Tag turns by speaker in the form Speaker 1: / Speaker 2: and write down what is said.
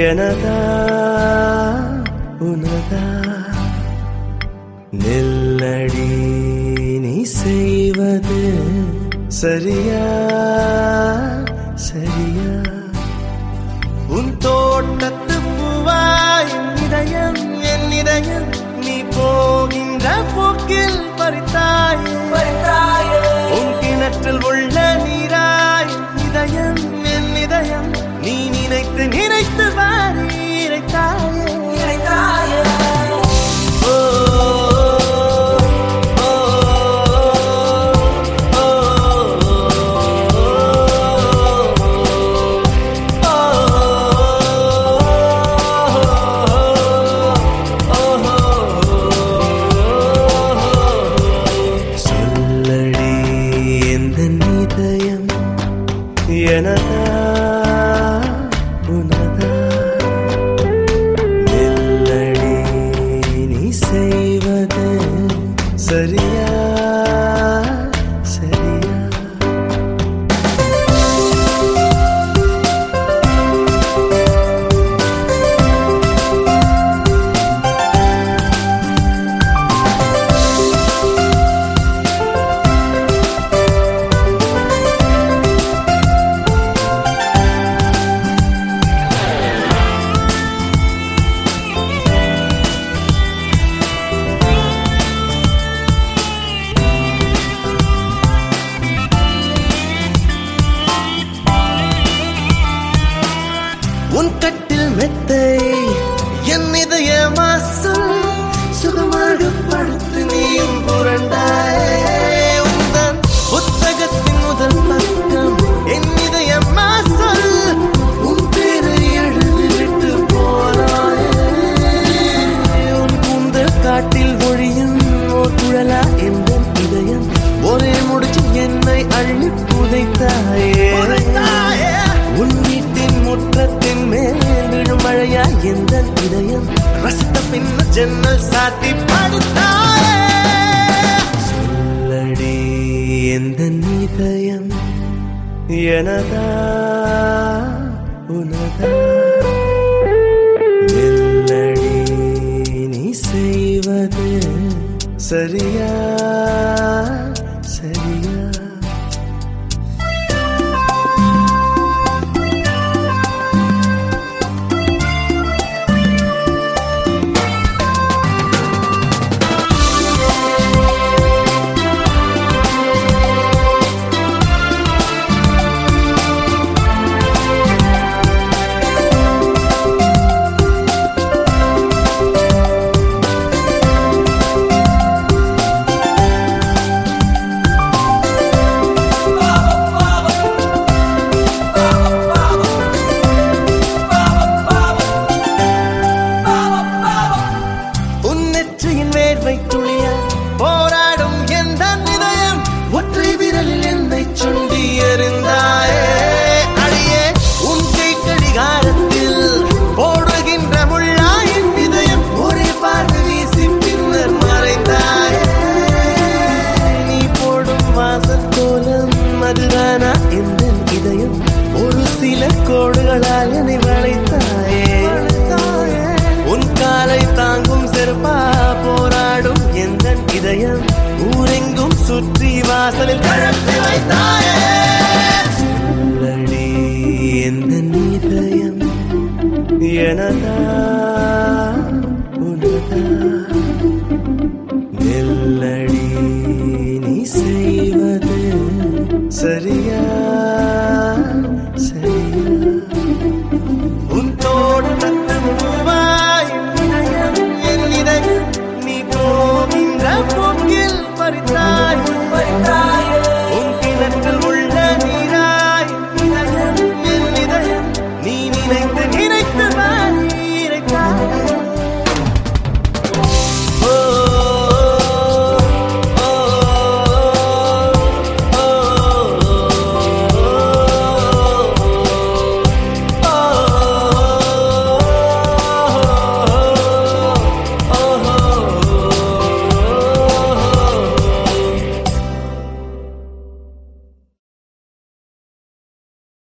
Speaker 1: எனதா உனதா? நெல்லடி நீ செய்வது சரியா? சரியா? உன் தோட்டத்து பூவாய் இதயம் என் இதயம் நீ போகின்ற போக்கில் பறித்தாய்? பறித்தாயே? உன் கிணற்றில் உள்ள எனதா உன் கட்டில் மெத்தை ஜன்னல் சாத்தி படுத்தாரே. சொல்லடி எந்த நிதயம் எனதா உனதா? நெல்லடி நீ செய்வது சரியா? சில கோடுகளால் என்னை வளைத்தாயே. உன் காலை தாங்கும் செருப்பா போராடும் எந்த இதயம்? ஊரெங்கும் சுற்றி வாசலில் கழற்றி வைத்தாயே. எந்த இதயம்? எனதா உனதா? நெல்லடி நீ செய்வது சரியா?